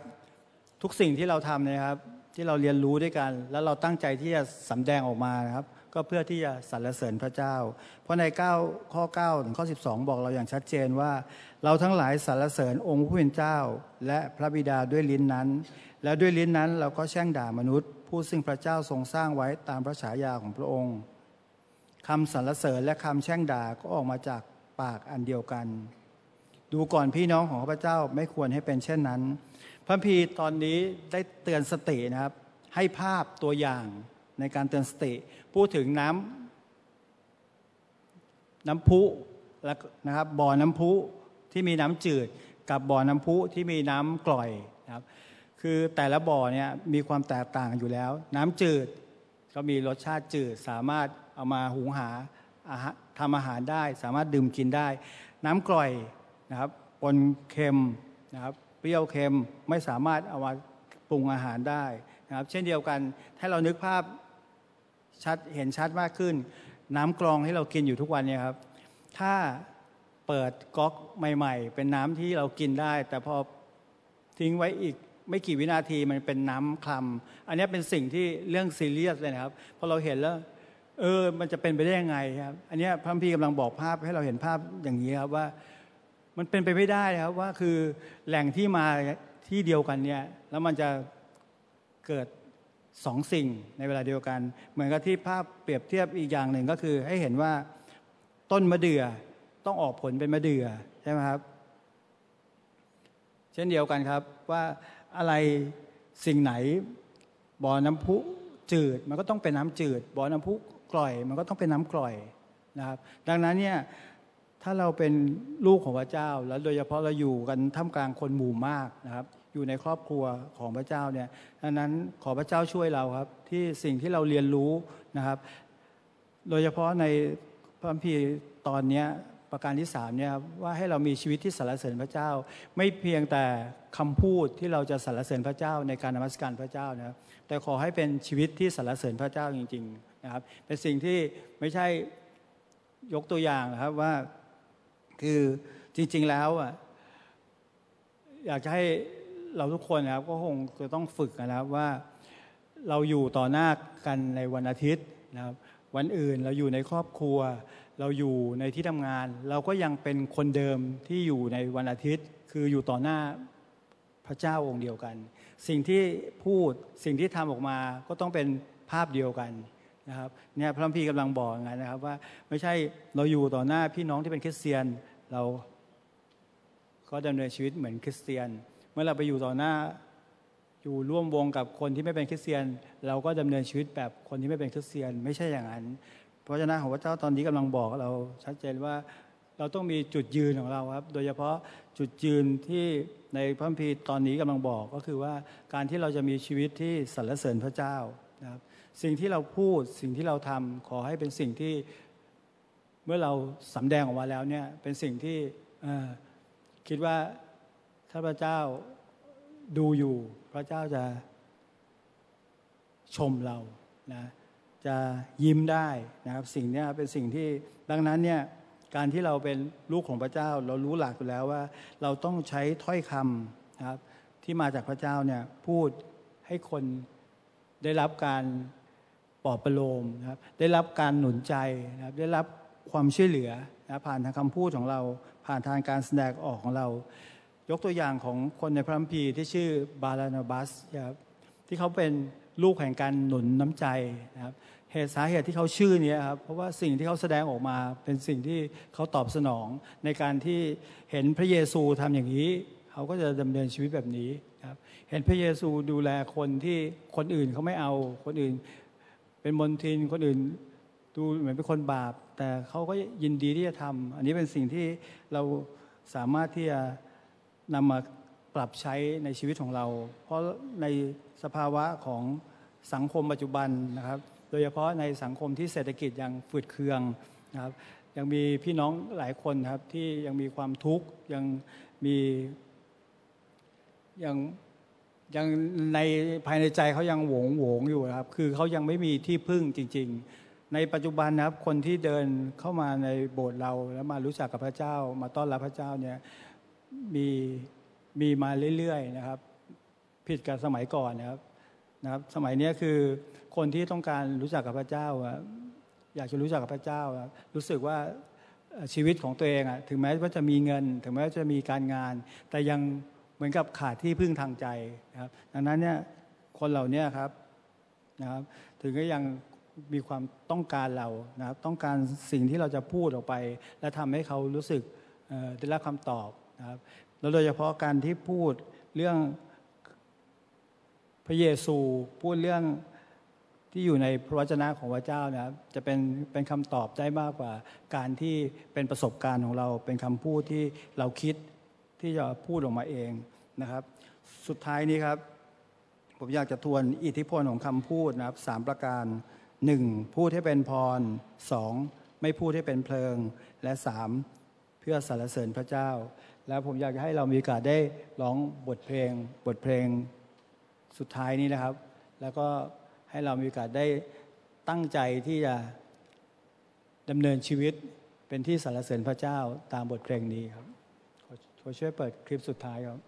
ทุกสิ่งที่เราทำนยครับ ที่เราเรียนรู้ด้วยกัน แล้วเราตั้งใจที่จะสำแดงออกมานะครับ ก็เพื่อที่จะสรรเสริญพระเจ้า เพราะใน9ข้อ9ถึงข้อ 12 บอกเราอย่างชัดเจนว่า เราทั้งหลายสรรเสริญองค์ผู้เป็นเจ้า และพระบิดาด้วยลิ้นนั้น แล้วด้วยลิ้นนั้นเราก็แช่งด่ามนุษย์ ผู้ซึ่งพระเจ้าทรงสร้างไว้ตามพระฉายาของพระองค์คำสรรเสริญและคำแช่งด่าก็ออกมาจากปากอันเดียวกัน ดูก่อนพี่น้องของข้าพเจ้าไม่ควรให้เป็นเช่นนั้น ระพีตอนนี้ได้เตือนสตินะครับ ให้ภาพตัวอย่างในการเตือนสติ พูดถึงน้ำน้ำพุแล้วนะครับบ่อน้ำพุที่มีน้ำจืด กับบ่อน้ำพุที่มีน้ำกร่อยนะครับ คือแต่ละบ่อเนี่ยมีความแตกต่างอยู่แล้ว น้ำจืดก็มีรสชาติจืดสามารถเอามาหุงหาทำอาหารได้ สามารถดื่มกินได้ น้ำกร่อยนะครับปนเค็มนะครับ เปรี้ยวเค็มไม่สามารถเอามาปรุงอาหารได้นะครับ เช่นเดียวกันถ้าเรานึกภาพชัดเห็นชัดมากขึ้น น้ำกรองที่เรากินอยู่ทุกวันเนี่ยครับ ถ้าเปิดก๊อกใหม่ ๆ เป็นน้ำที่เรากินได้ แต่พอทิ้งไว้อีกไม่กี่วินาทีมันเป็นน้ำคลำอันนี้เป็นสิ่งที่เรื่องซีเรียสเลยนะครับพอเราเห็นแล้วเออมันจะเป็นไปได้ยังไงครับ อันนี้พระพี่กำลังบอกภาพให้เราเห็นภาพอย่างนี้ครับว่า มันเป็นไปไม่ได้ครับว่าคือแหล่งที่มาที่เดียวกันเนี่ยแล้วมันจะเกิดสองสิ่งในเวลาเดียวกัน เหมือนกับที่ภาพเปรียบเทียบอีกอย่างหนึ่งก็คือ ให้เห็นว่าต้นมะเดื่อต้องออกผลเป็นมะเดื่อใช่ไหมครับ เช่นเดียวกันครับว่าอะไรสิ่งไหนบ่อน้ำพุจืดมันก็ต้องเป็นน้ำจืดบ่อน้ำพุกร่อย มันก็ต้องเป็นน้ำกร่อยนะครับ ดังนั้นเนี่ย ถ้าเราเป็นลูกของพระเจ้า แล้วโดยเฉพาะเราอยู่กันท่ามกลางคนหมู่มากนะครับ อยู่ในครอบครัวของพระเจ้าเนี่ยดังนั้นขอพระเจ้าช่วยเราครับ ที่สิ่งที่เราเรียนรู้นะครับ โดยเฉพาะในพระคัมภีร์ตอนนี้ประการที่สามเนี่ยว่าให้เรามีชีวิตที่สรรเสริญพระเจ้า ไม่เพียงแต่คำพูดที่เราจะสรรเสริญพระเจ้าในการนมัสการพระเจ้านะครับแต่ขอให้เป็นชีวิตที่สรรเสริญพระเจ้าจริง ๆ นะครับ เป็นสิ่งที่ไม่ใช่ยกตัวอย่างนะครับว่า คือจริง ๆแล้วอะอยากจะให้เราทุกคนนะครับ ก็คงจะต้องฝึกนะครับว่าเราอยู่ต่อหน้ากันในวันอาทิตย์นะครับ วันอื่นเราอยู่ในครอบครัว เราอยู่ในที่ทำงาน เราก็ยังเป็นคนเดิมที่อยู่ในวันอาทิตย์ คืออยู่ต่อหน้าพระเจ้าองค์เดียวกัน สิ่งที่พูดสิ่งที่ทำออกมาก็ต้องเป็นภาพเดียวกันนะครับเนี่ยพระพี่กำลังบอกอย่างนั้นนะครับว่าไม่ใช่เราอยู่ต่อหน้าพี่น้องที่เป็นคริสเตียน เราก็ดำเนินชีวิตเหมือนคริสเตียน เมื่อเราไปอยู่ต่อหน้าอยู่ร่วมวงกับคนที่ไม่เป็นคริสเตียน เราก็ดำเนินชีวิตแบบคนที่ไม่เป็นคริสเตียน ไม่ใช่อย่างนั้น เพราะฉะนั้นของพระเจ้าตอนนี้กำลังบอกเราชัดเจนว่าเราต้องมีจุดยืนของเราครับ โดยเฉพาะจุดยืนที่ในพระคัมภีร์ตอนนี้กำลังบอกก็คือว่าการที่เราจะมีชีวิตที่สรรเสริญพระเจ้านะครับสิ่งที่เราพูดสิ่งที่เราทำขอให้เป็นสิ่งที่ เมื่อเราสำแดงออกมาแล้วเนี่ยเป็นสิ่งที่คิดว่าถ้าพระเจ้าดูอยู่ พระเจ้าจะชมเรานะจะยิ้มได้นะครับสิ่งนี้เป็นสิ่งที่ดังนั้นเนี่ยการที่เราเป็นลูกของพระเจ้า เรารู้หลักอยู่แล้วว่า เราต้องใช้ถ้อยคำนะครับที่มาจากพระเจ้าเนี่ยพูดให้คนได้รับการปลอบประโลมนะครับได้รับการหนุนใจนะครับได้รับ ความช่วยเหลือนะผ่านทางคำพูดของเรา ผ่านทางการแสดงออกของเรา ยกตัวอย่างของคนในพระคัมภีร์ที่ชื่อบาลานาบัสนะครับที่เขาเป็นลูกแห่งการหนุนน้ำใจนะครับเหตุสาเหตุที่เขาชื่อนี้ครับเพราะว่าสิ่งที่เขาแสดงออกมาเป็นสิ่งที่เขาตอบสนอง ในการที่เห็นพระเยซูทำอย่างนี้ เขาก็จะดำเนินชีวิตแบบนี้ครับเห็นพระเยซูดูแลคนที่คนอื่นเขาไม่เอาคนอื่น เป็นมนทินคนอื่นดูเหมือนเป็นคนบาป แต่เขาก็ยินดีที่จะทำอันนี้เป็นสิ่งที่เราสามารถที่จะนำมาปรับใช้ในชีวิตของเรา เพราะในสภาวะของสังคมปัจจุบันนะครับ โดยเฉพาะในสังคมที่เศรษฐกิจยังฝืดเคืองนะครับยังมีพี่น้องหลายคนครับที่ยังมีความทุกข์ยังมียังยังในภายในใจเขายังโหวงโหวงอยู่นะครับ คือเขายังไม่มีที่พึ่งจริง ๆ ในปัจจุบันนะครับคนที่เดินเข้ามาในโบสถ์เราแล้วมารู้จักกับพระเจ้า มาต้อนรับพระเจ้าเนี่ยมีมีมาเรื่อยๆนะครับ ผิดกับสมัยก่อนนะครับนะครับสมัยนี้คือคนที่ต้องการรู้จักกับพระเจ้าอยากจะรู้จักกับพระเจ้า รู้สึกว่าชีวิตของตัวเองอะถึงแม้ว่าจะมีเงิน ถึงแม้ว่าจะมีการงาน แต่ยังเหมือนกับขาดที่พึ่งทางใจนะครับ ดังนั้นเนี่ยคนเหล่านี้ครับนะครับ ถึงก็ยัง มีความต้องการเรานะครับต้องการสิ่งที่เราจะพูดออกไป และทำให้เขารู้สึกได้รับคำตอบนะครับแล้วโดยเฉพาะการที่พูดเรื่องพระเยซูพูดเรื่องที่อยู่ในพระวจนะของพระเจ้านะครับจะเป็นเป็นคำตอบได้มากกว่า การที่เป็นประสบการณ์ของเรา เป็นคำพูดที่เราคิดที่จะพูดออกมาเองนะครับ สุดท้ายนี้ครับ ผมอยากจะทวนอิทธิพลของคำพูดนะครับสามประการ หนึ่งพูดให้เป็นพรสองไม่พูดให้เป็นเพลิง และสามเพื่อสรรเสริญพระเจ้า แล้วผมอยากให้เรามีโอกาสได้ร้องบทเพลง บทเพลงสุดท้ายนี้นะครับ แล้วก็ให้เรามีโอกาสได้ตั้งใจที่จะดำเนินชีวิตเป็นที่สรรเสริญพระเจ้าตามบทเพลงนี้ครับขอช่วยเปิดคลิปสุดท้ายครับ